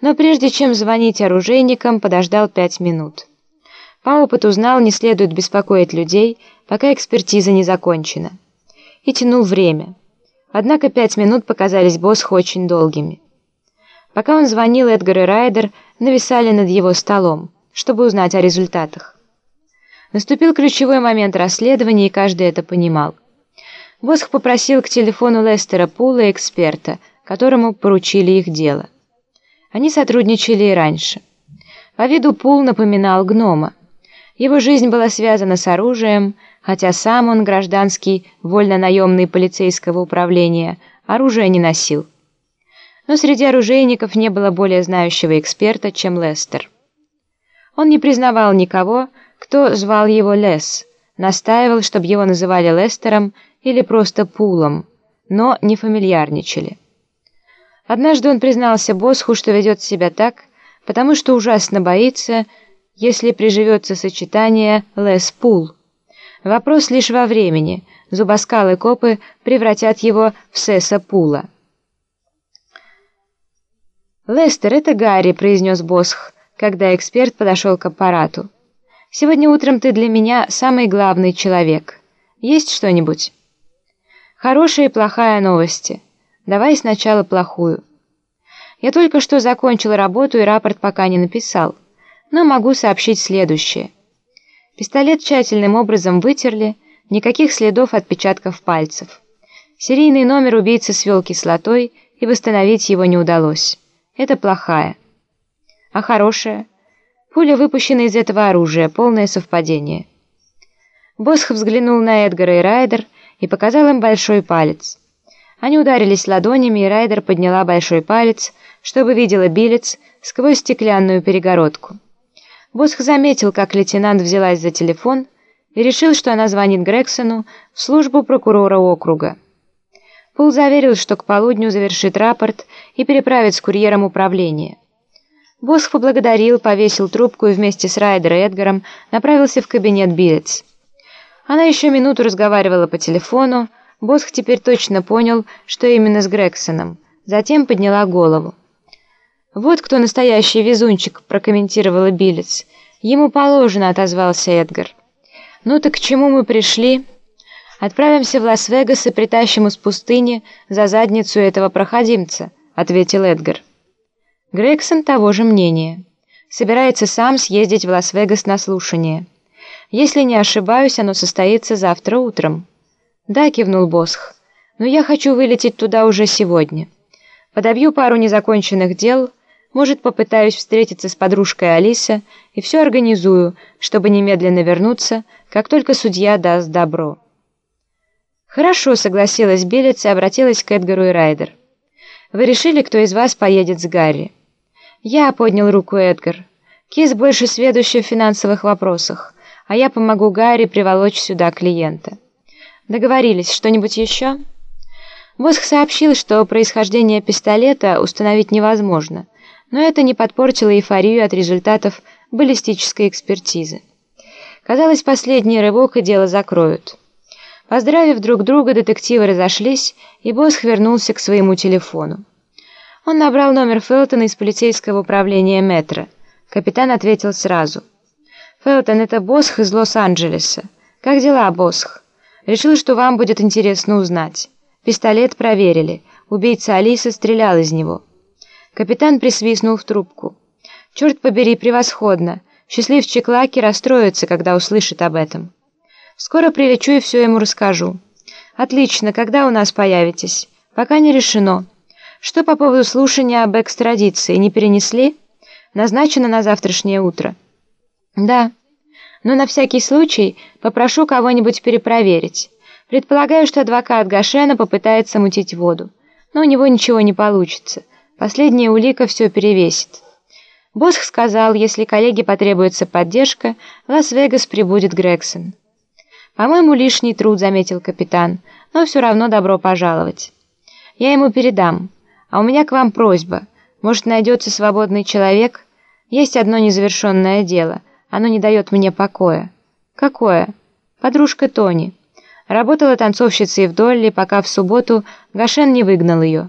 но прежде чем звонить оружейникам, подождал пять минут. По опыту знал, не следует беспокоить людей, пока экспертиза не закончена. И тянул время. Однако пять минут показались Босху очень долгими. Пока он звонил, Эдгар и Райдер нависали над его столом, чтобы узнать о результатах. Наступил ключевой момент расследования, и каждый это понимал. Босх попросил к телефону Лестера Пула эксперта, которому поручили их дело. Они сотрудничали и раньше. По виду Пул напоминал гнома. Его жизнь была связана с оружием, хотя сам он, гражданский, вольно-наемный полицейского управления, оружие не носил. Но среди оружейников не было более знающего эксперта, чем Лестер. Он не признавал никого, кто звал его Лес, настаивал, чтобы его называли Лестером или просто Пулом, но не фамильярничали. Однажды он признался Босху, что ведет себя так, потому что ужасно боится, если приживется сочетание «лес-пул». Вопрос лишь во времени. Зубоскалы копы превратят его в Сеса-пула. «Лестер, это Гарри», — произнес Босх, когда эксперт подошел к аппарату. «Сегодня утром ты для меня самый главный человек. Есть что-нибудь?» «Хорошая и плохая новости. Давай сначала плохую. Я только что закончил работу и рапорт пока не написал» но могу сообщить следующее. Пистолет тщательным образом вытерли, никаких следов отпечатков пальцев. Серийный номер убийцы свел кислотой, и восстановить его не удалось. Это плохая. А хорошая? Пуля выпущена из этого оружия, полное совпадение. Босх взглянул на Эдгара и Райдер и показал им большой палец. Они ударились ладонями, и Райдер подняла большой палец, чтобы видела Билец сквозь стеклянную перегородку. Босх заметил, как лейтенант взялась за телефон и решил, что она звонит Грексону в службу прокурора округа. Пул заверил, что к полудню завершит рапорт и переправит с курьером управление. Босх поблагодарил, повесил трубку и вместе с Райдер и Эдгаром направился в кабинет Биллетс. Она еще минуту разговаривала по телефону, Босх теперь точно понял, что именно с Грексоном, затем подняла голову. «Вот кто настоящий везунчик», — прокомментировала Билец. «Ему положено», — отозвался Эдгар. «Ну так к чему мы пришли?» «Отправимся в Лас-Вегас и притащим из пустыни за задницу этого проходимца», — ответил Эдгар. Грегсон того же мнения. Собирается сам съездить в Лас-Вегас на слушание. Если не ошибаюсь, оно состоится завтра утром. «Да», — кивнул Босх, — «но я хочу вылететь туда уже сегодня. Подобью пару незаконченных дел», — может, попытаюсь встретиться с подружкой Алиса и все организую, чтобы немедленно вернуться, как только судья даст добро. «Хорошо», — согласилась Белец и обратилась к Эдгару и Райдер. «Вы решили, кто из вас поедет с Гарри?» «Я», — поднял руку Эдгар. «Кис больше сведущий в финансовых вопросах, а я помогу Гарри приволочь сюда клиента». «Договорились. Что-нибудь еще?» Босх сообщил, что происхождение пистолета установить невозможно — но это не подпортило эйфорию от результатов баллистической экспертизы. Казалось, последний рывок и дело закроют. Поздравив друг друга, детективы разошлись, и Босх вернулся к своему телефону. Он набрал номер Фелтона из полицейского управления метро. Капитан ответил сразу. «Фелтон, это Босх из Лос-Анджелеса. Как дела, Босх? Решил, что вам будет интересно узнать. Пистолет проверили. Убийца Алисы стрелял из него». Капитан присвистнул в трубку. «Черт побери, превосходно! Счастливчик Лаки расстроится, когда услышит об этом. Скоро прилечу и все ему расскажу. Отлично, когда у нас появитесь? Пока не решено. Что по поводу слушания об экстрадиции, не перенесли? Назначено на завтрашнее утро. Да. Но на всякий случай попрошу кого-нибудь перепроверить. Предполагаю, что адвокат Гашена попытается мутить воду. Но у него ничего не получится. Последняя улика все перевесит. Босх сказал, если коллеге потребуется поддержка, в Лас-Вегас прибудет Грегсон. «По-моему, лишний труд», — заметил капитан, — «но все равно добро пожаловать. Я ему передам. А у меня к вам просьба. Может, найдется свободный человек? Есть одно незавершенное дело. Оно не дает мне покоя». «Какое?» «Подружка Тони. Работала танцовщицей в Долли, пока в субботу Гашен не выгнал ее».